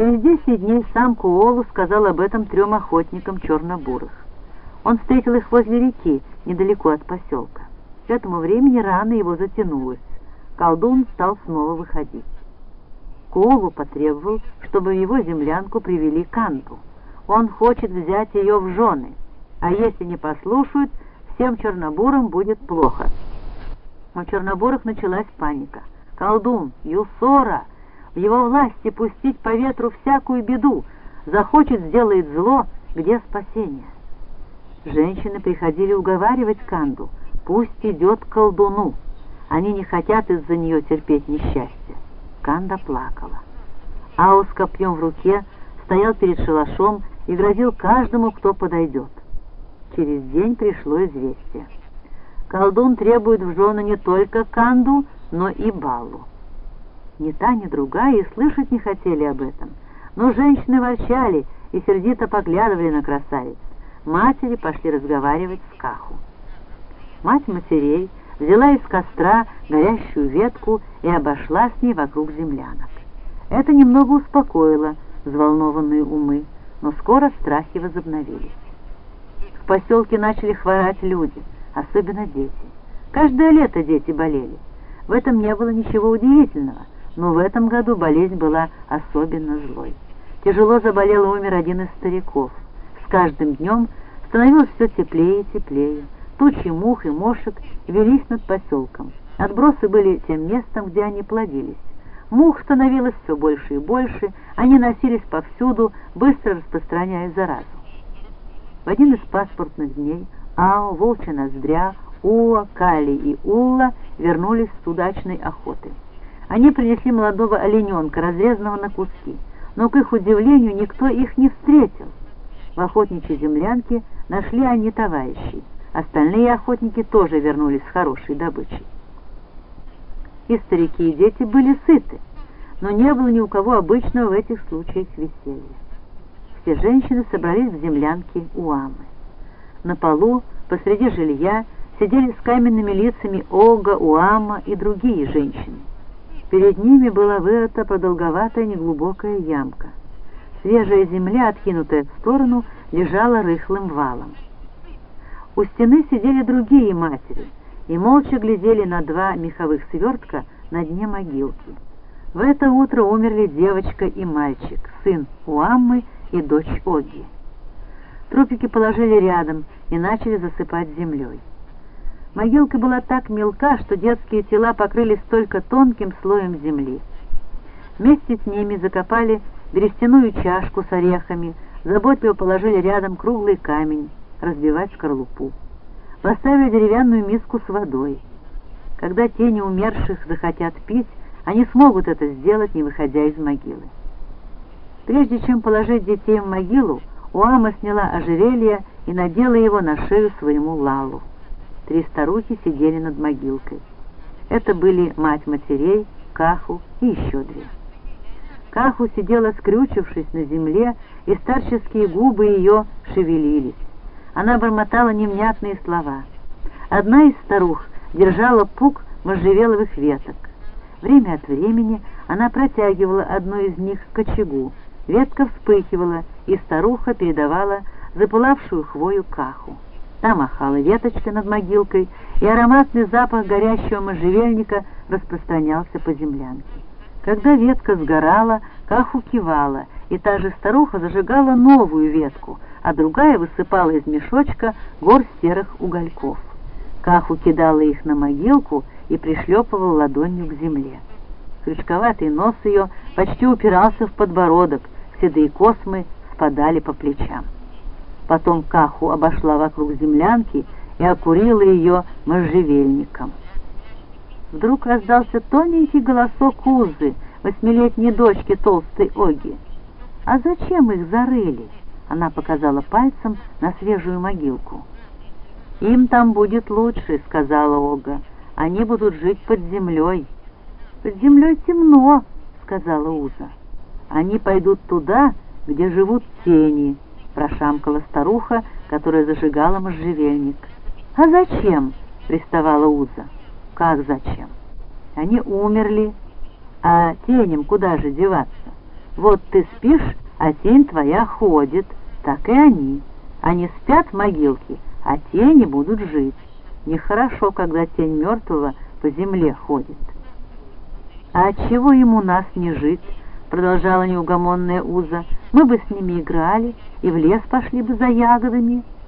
Через десять дней сам Куолу сказал об этом трем охотникам чернобурых. Он встретил их возле реки, недалеко от поселка. К этому времени рана его затянулась. Колдун стал снова выходить. Куолу потребовал, чтобы его землянку привели Канту. Он хочет взять ее в жены, а если не послушают, всем чернобурам будет плохо. У чернобурых началась паника. Колдун, Юсора, в его власти пустить по ветру всякую беду, захочет сделает зло, где спасение. Женщины приходили уговаривать Канду, пусть идет к колдуну. Они не хотят из-за нее терпеть несчастье. Канда плакала. Аус копьем в руке стоял перед шалашом и грозил каждому, кто подойдет. Через день пришло известие. Колдун требует в жены не только Канду, но и Балу. Ни та, ни другая и слышать не хотели об этом, но женщины ворчали и сердито поглядывали на красавиц. Матери пошли разговаривать с Каху. Мать матерей взяла из костра горящую ветку и обошла с ней вокруг землянок. Это немного успокоило взволнованные умы, но скоро страхи возобновились. В поселке начали хворать люди, особенно дети. Каждое лето дети болели. В этом не было ничего удивительного, но в этом году болезнь была особенно злой. Тяжело заболел и умер один из стариков. С каждым днем становилось все теплее и теплее. Тучи мух и мошек велись над поселком. Отбросы были тем местом, где они плодились. Мух становилось все больше и больше, они носились повсюду, быстро распространяя заразу. В один из паспортных дней Ао, Волчья Ноздря, Уа, Кали и Улла вернулись с удачной охоты. Они принесли молодого олененка, разрезанного на куски, но, к их удивлению, никто их не встретил. В охотничьей землянке нашли они товарищей. Остальные охотники тоже вернулись с хорошей добычей. И старики, и дети были сыты, но не было ни у кого обычного в этих случаях веселья. Все женщины собрались в землянке у Амы. На полу, посреди жилья, сидели с каменными лицами Ога, Уама и другие женщины. Перед ними была вырыта продолговатая неглубокая ямка. Свежая земля, откинутая в сторону, лежала рыхлым валом. У стены сидели другие матери и молча глядели на два меховых свертка на дне могилки. В это утро умерли девочка и мальчик, сын Уаммы и дочь Оги. Трупики положили рядом и начали засыпать землей. Могилка была так мелка, что детские тела покрылись только тонким слоем земли. Вместе с ними закопали берестяную чашку с орехами, заботливо положили рядом круглый камень, разбивать скорлупу. Поставили деревянную миску с водой. Когда тени умерших захотят пить, они смогут это сделать, не выходя из могилы. Прежде чем положить детей в могилу, Уама сняла ожерелье и надела его на шею своему Лалу. Три старухи сидели над могилкой. Это были мать матерей, Каху и еще две. Каху сидела, скрючившись на земле, и старческие губы ее шевелились. Она бормотала невнятные слова. Одна из старух держала пук можжевеловых веток. Время от времени она протягивала одну из них к очагу. Ветка вспыхивала, и старуха передавала запылавшую хвою каху. Та махала веточкой над могилкой, и ароматный запах горящего можжевельника распространялся по землянке. Когда ветка сгорала, каху кивала, и та же старуха зажигала новую ветку, а другая высыпала из мешочка гор серых угольков. Каху кидала их на могилку и пришлепывал ладонью к земле. Крючковатый нос ее почти упирался в подбородок, седые космы спадали по плечам. Потом Каху обошла вокруг землянки и окурила ее можжевельником. Вдруг раздался тоненький голосок Узы, восьмилетней дочки толстой Оги. «А зачем их зарыли?» Она показала пальцем на свежую могилку. «Им там будет лучше», — сказала Ога. «Они будут жить под землей». «Под землей темно», — сказала Уза. «Они пойдут туда, где живут тени», — прошамкала старуха, которая зажигала можжевельник. «А зачем?» — приставала Уза. «Как зачем? Они умерли, а теням куда же деваться? Вот ты спишь, а тень твоя ходит, так и они. Они спят в могилке, а тени будут жить. Нехорошо, когда тень мертвого по земле ходит. «А отчего ему нас не жить?» — продолжала неугомонная Уза. «Мы бы с ними играли и в лес пошли бы за ягодами».